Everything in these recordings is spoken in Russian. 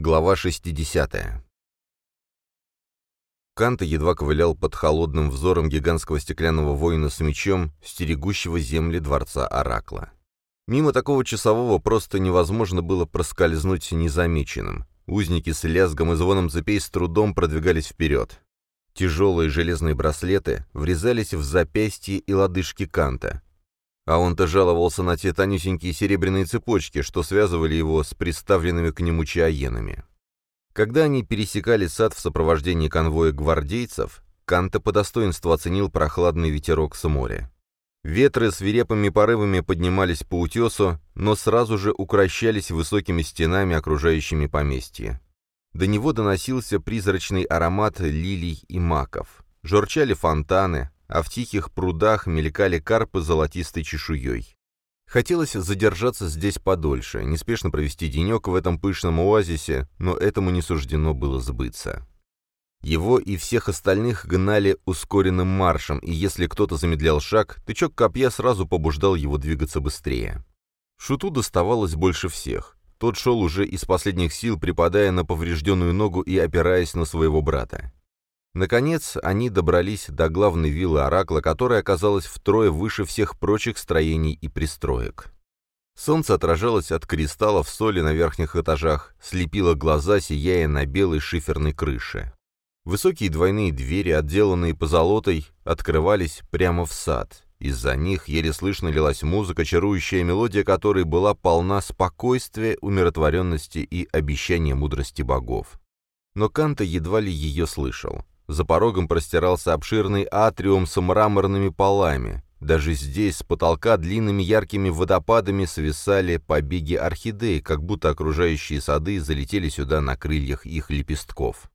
Глава 60. Канта едва ковылял под холодным взором гигантского стеклянного воина с мечом, стерегущего земли дворца Оракла. Мимо такого часового просто невозможно было проскользнуть незамеченным. Узники с лязгом и звоном цепей с трудом продвигались вперед. Тяжелые железные браслеты врезались в запястье и лодыжки Канта. А он-то жаловался на те тонюсенькие серебряные цепочки, что связывали его с приставленными к нему чаенами. Когда они пересекали сад в сопровождении конвоя гвардейцев, Канта по достоинству оценил прохладный ветерок с моря. Ветры свирепыми порывами поднимались по утесу, но сразу же укращались высокими стенами, окружающими поместье. До него доносился призрачный аромат лилий и маков. Журчали фонтаны, а в тихих прудах мелькали карпы золотистой чешуей. Хотелось задержаться здесь подольше, неспешно провести денек в этом пышном оазисе, но этому не суждено было сбыться. Его и всех остальных гнали ускоренным маршем, и если кто-то замедлял шаг, тычок копья сразу побуждал его двигаться быстрее. Шуту доставалось больше всех. Тот шел уже из последних сил, припадая на поврежденную ногу и опираясь на своего брата. Наконец, они добрались до главной виллы Оракла, которая оказалась втрое выше всех прочих строений и пристроек. Солнце отражалось от кристаллов соли на верхних этажах, слепило глаза, сияя на белой шиферной крыше. Высокие двойные двери, отделанные позолотой, открывались прямо в сад. Из-за них еле слышно лилась музыка, чарующая мелодия которой была полна спокойствия, умиротворенности и обещания мудрости богов. Но Канта едва ли ее слышал. За порогом простирался обширный атриум с мраморными полами. Даже здесь с потолка длинными яркими водопадами свисали побеги орхидей, как будто окружающие сады залетели сюда на крыльях их лепестков.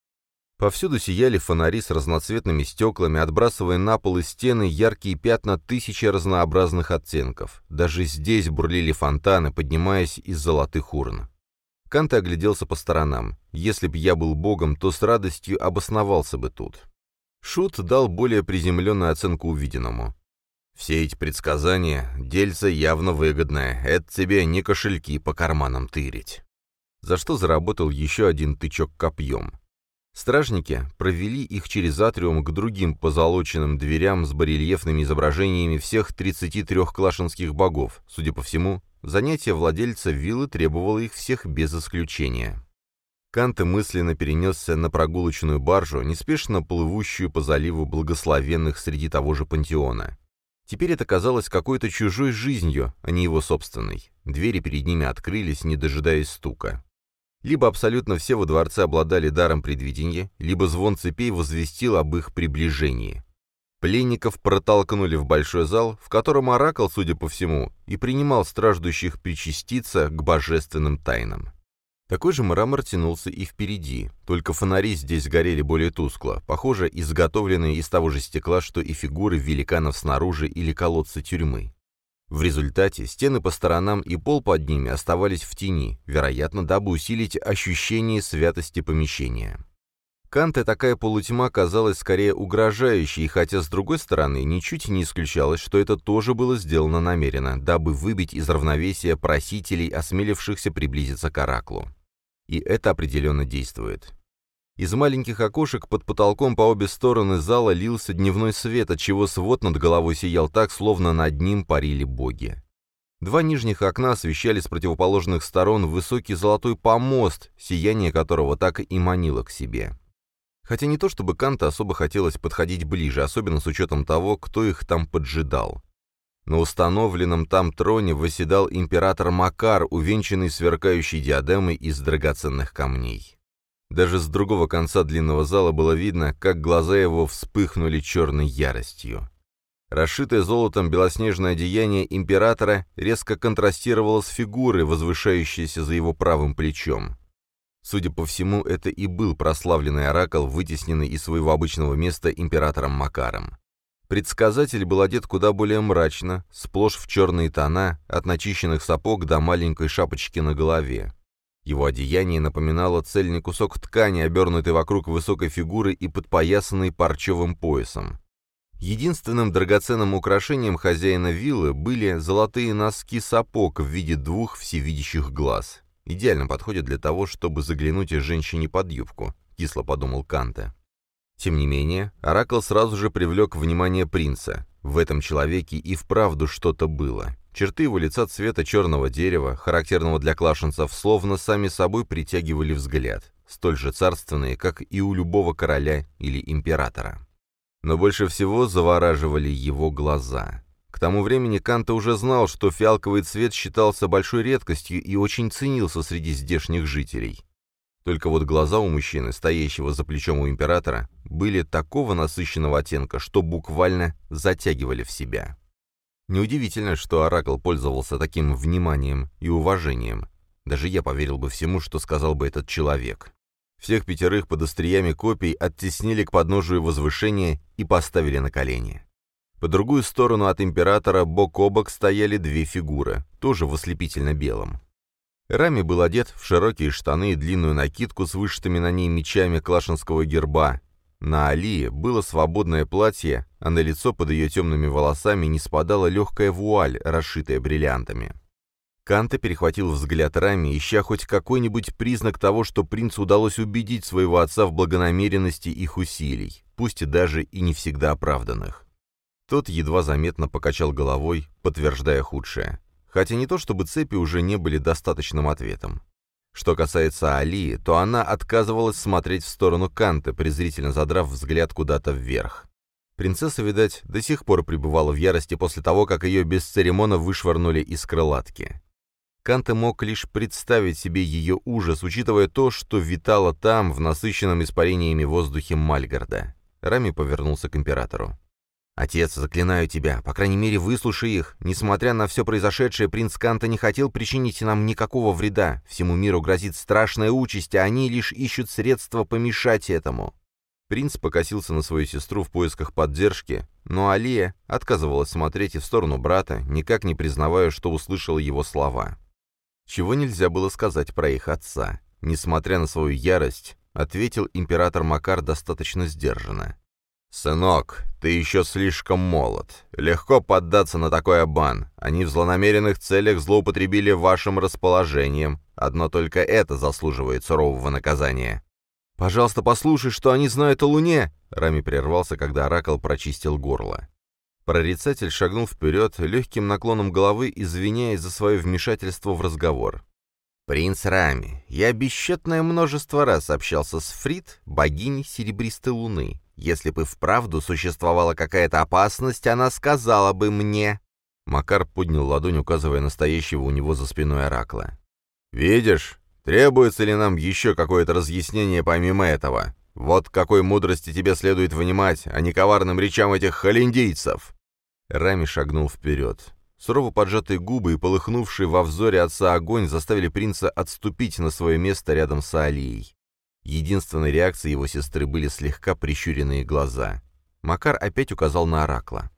Повсюду сияли фонари с разноцветными стеклами, отбрасывая на пол и стены яркие пятна тысячи разнообразных оттенков. Даже здесь бурлили фонтаны, поднимаясь из золотых урн. Канте огляделся по сторонам. Если б я был богом, то с радостью обосновался бы тут. Шут дал более приземленную оценку увиденному. «Все эти предсказания — дельце явно выгодное. Это тебе не кошельки по карманам тырить». За что заработал еще один тычок копьем. Стражники провели их через атриум к другим позолоченным дверям с барельефными изображениями всех 33 клашинских богов, судя по всему, Занятие владельца виллы требовало их всех без исключения. Канте мысленно перенесся на прогулочную баржу, неспешно плывущую по заливу благословенных среди того же пантеона. Теперь это казалось какой-то чужой жизнью, а не его собственной. Двери перед ними открылись, не дожидаясь стука. Либо абсолютно все во дворце обладали даром предвидения, либо звон цепей возвестил об их приближении. Пленников протолкнули в большой зал, в котором Оракл, судя по всему, и принимал страждущих причаститься к божественным тайнам. Такой же мрамор тянулся и впереди, только фонари здесь горели более тускло, похоже, изготовленные из того же стекла, что и фигуры великанов снаружи или колодцы тюрьмы. В результате стены по сторонам и пол под ними оставались в тени, вероятно, дабы усилить ощущение святости помещения. Канте такая полутьма казалась скорее угрожающей, хотя, с другой стороны, ничуть не исключалось, что это тоже было сделано намеренно, дабы выбить из равновесия просителей, осмелившихся приблизиться к Ораклу. И это определенно действует. Из маленьких окошек под потолком по обе стороны зала лился дневной свет, отчего свод над головой сиял так, словно над ним парили боги. Два нижних окна освещали с противоположных сторон высокий золотой помост, сияние которого так и манило к себе. Хотя не то чтобы Канта особо хотелось подходить ближе, особенно с учетом того, кто их там поджидал. На установленном там троне восседал император Макар, увенчанный сверкающей диадемой из драгоценных камней. Даже с другого конца длинного зала было видно, как глаза его вспыхнули черной яростью. Расшитое золотом белоснежное одеяние императора резко контрастировало с фигурой, возвышающейся за его правым плечом. Судя по всему, это и был прославленный оракул, вытесненный из своего обычного места императором Макаром. Предсказатель был одет куда более мрачно, сплошь в черные тона, от начищенных сапог до маленькой шапочки на голове. Его одеяние напоминало цельный кусок ткани, обернутый вокруг высокой фигуры и подпоясанный парчевым поясом. Единственным драгоценным украшением хозяина виллы были золотые носки сапог в виде двух всевидящих глаз. Идеально подходит для того, чтобы заглянуть женщине под юбку, кисло подумал Канте. Тем не менее, Оракл сразу же привлек внимание принца. В этом человеке и вправду что-то было. Черты его лица цвета черного дерева, характерного для клашенцев, словно сами собой притягивали взгляд, столь же царственные, как и у любого короля или императора. Но больше всего завораживали его глаза. Тому времени Канта уже знал, что фиалковый цвет считался большой редкостью и очень ценился среди здешних жителей. Только вот глаза у мужчины, стоящего за плечом у императора, были такого насыщенного оттенка, что буквально затягивали в себя. Неудивительно, что Оракл пользовался таким вниманием и уважением. Даже я поверил бы всему, что сказал бы этот человек. Всех пятерых под остриями копий оттеснили к подножию возвышения и поставили на колени. По другую сторону от императора бок о бок стояли две фигуры, тоже в ослепительно белом. Рами был одет в широкие штаны и длинную накидку с вышитыми на ней мечами клашинского герба, на Алие было свободное платье, а на лицо под ее темными волосами не спадала легкая вуаль, расшитая бриллиантами. Канта перехватил взгляд Рами, ища хоть какой-нибудь признак того, что принцу удалось убедить своего отца в благонамеренности их усилий, пусть и даже и не всегда оправданных. Тот едва заметно покачал головой, подтверждая худшее. Хотя не то чтобы цепи уже не были достаточным ответом. Что касается Алии, то она отказывалась смотреть в сторону Канта, презрительно задрав взгляд куда-то вверх. Принцесса, видать, до сих пор пребывала в ярости после того, как ее без церемона вышвырнули из крылатки. Канте мог лишь представить себе ее ужас, учитывая то, что витало там, в насыщенном испарениями воздухе Мальгарда. Рами повернулся к императору. «Отец, заклинаю тебя, по крайней мере, выслушай их. Несмотря на все произошедшее, принц Канта не хотел причинить нам никакого вреда. Всему миру грозит страшная участь, а они лишь ищут средства помешать этому». Принц покосился на свою сестру в поисках поддержки, но Алия отказывалась смотреть и в сторону брата, никак не признавая, что услышала его слова. Чего нельзя было сказать про их отца. Несмотря на свою ярость, ответил император Макар достаточно сдержанно. «Сынок, ты еще слишком молод. Легко поддаться на такой обман. Они в злонамеренных целях злоупотребили вашим расположением. Одно только это заслуживает сурового наказания». «Пожалуйста, послушай, что они знают о Луне!» Рами прервался, когда Оракл прочистил горло. Прорицатель шагнул вперед, легким наклоном головы, извиняясь за свое вмешательство в разговор. «Принц Рами, я бесчетное множество раз общался с Фрид, богиней Серебристой Луны. Если бы вправду существовала какая-то опасность, она сказала бы мне...» Макар поднял ладонь, указывая настоящего у него за спиной оракла. «Видишь, требуется ли нам еще какое-то разъяснение помимо этого? Вот какой мудрости тебе следует внимать, а не коварным речам этих холиндийцев!» Рами шагнул вперед. Сурово поджатые губы и полыхнувший во взоре отца огонь заставили принца отступить на свое место рядом с Алией. Единственной реакцией его сестры были слегка прищуренные глаза. Макар опять указал на Оракла.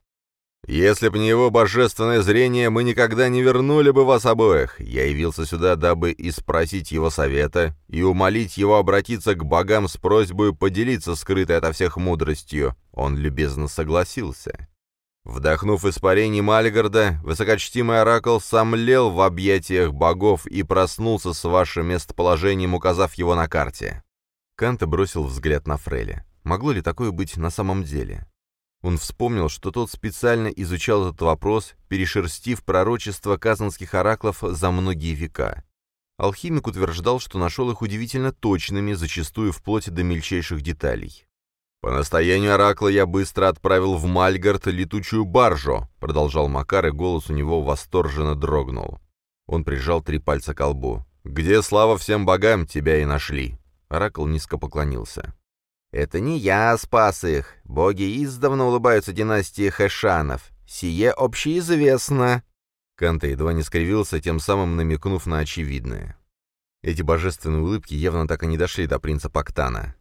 «Если б не его божественное зрение, мы никогда не вернули бы вас обоих. Я явился сюда, дабы и спросить его совета, и умолить его обратиться к богам с просьбой поделиться скрытой ото всех мудростью. Он любезно согласился. Вдохнув испарений Мальгарда, высокочтимый Оракл сомлел в объятиях богов и проснулся с вашим местоположением, указав его на карте. Канта бросил взгляд на Фреля. Могло ли такое быть на самом деле? Он вспомнил, что тот специально изучал этот вопрос, перешерстив пророчества казанских ораклов за многие века. Алхимик утверждал, что нашел их удивительно точными, зачастую вплоть до мельчайших деталей. «По настоянию Оракла я быстро отправил в Мальгард летучую баржу», продолжал Макар, и голос у него восторженно дрогнул. Он прижал три пальца к лбу. «Где слава всем богам, тебя и нашли. Оракл низко поклонился. «Это не я спас их. Боги издавна улыбаются династии Хэшанов. Сие общеизвестно». Канта едва не скривился, тем самым намекнув на очевидное. Эти божественные улыбки явно так и не дошли до принца Пактана.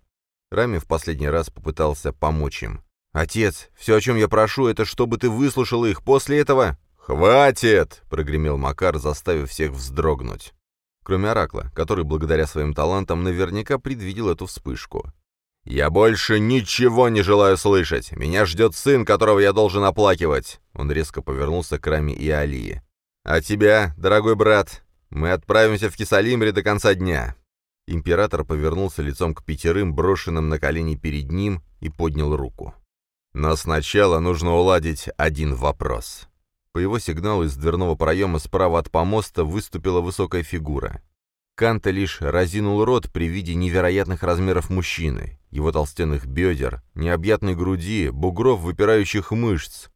Рами в последний раз попытался помочь им. «Отец, все, о чем я прошу, это чтобы ты выслушал их. После этого...» «Хватит!» — прогремел Макар, заставив всех вздрогнуть кроме Оракла, который благодаря своим талантам наверняка предвидел эту вспышку. «Я больше ничего не желаю слышать! Меня ждет сын, которого я должен оплакивать!» Он резко повернулся к Раме и Алии. «А тебя, дорогой брат, Мы отправимся в Кисалимре до конца дня». Император повернулся лицом к пятерым, брошенным на колени перед ним, и поднял руку. «Но сначала нужно уладить один вопрос». По его сигналу из дверного проема справа от помоста выступила высокая фигура. Канта лишь разинул рот при виде невероятных размеров мужчины, его толстенных бедер, необъятной груди, бугров выпирающих мышц.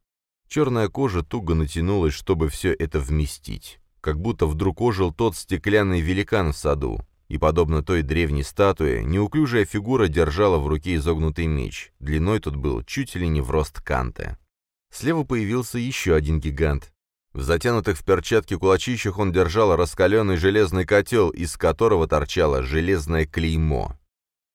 Черная кожа туго натянулась, чтобы все это вместить. Как будто вдруг ожил тот стеклянный великан в саду, и, подобно той древней статуе, неуклюжая фигура держала в руке изогнутый меч. Длиной тот был чуть ли не в рост Канта. Слева появился еще один гигант, в затянутых в перчатки кулачищах он держал раскаленный железный котел, из которого торчало железное клеймо.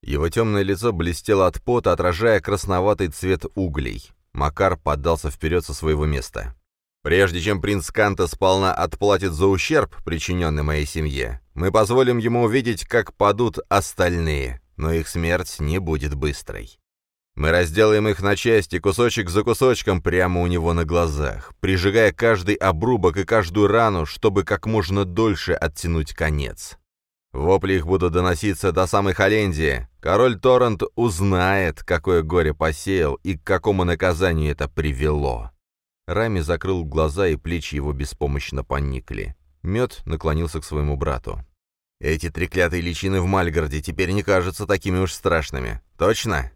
Его темное лицо блестело от пота, отражая красноватый цвет углей. Макар поддался вперед со своего места. «Прежде чем принц Канта сполна отплатит за ущерб, причиненный моей семье, мы позволим ему увидеть, как падут остальные, но их смерть не будет быстрой. Мы разделаем их на части, кусочек за кусочком, прямо у него на глазах, прижигая каждый обрубок и каждую рану, чтобы как можно дольше оттянуть конец. Вопли их будут доноситься до самой Холлендии. Король Торрент узнает, какое горе посеял и к какому наказанию это привело. Рами закрыл глаза, и плечи его беспомощно поникли. Мед наклонился к своему брату. «Эти треклятые личины в Мальгарде теперь не кажутся такими уж страшными. Точно?»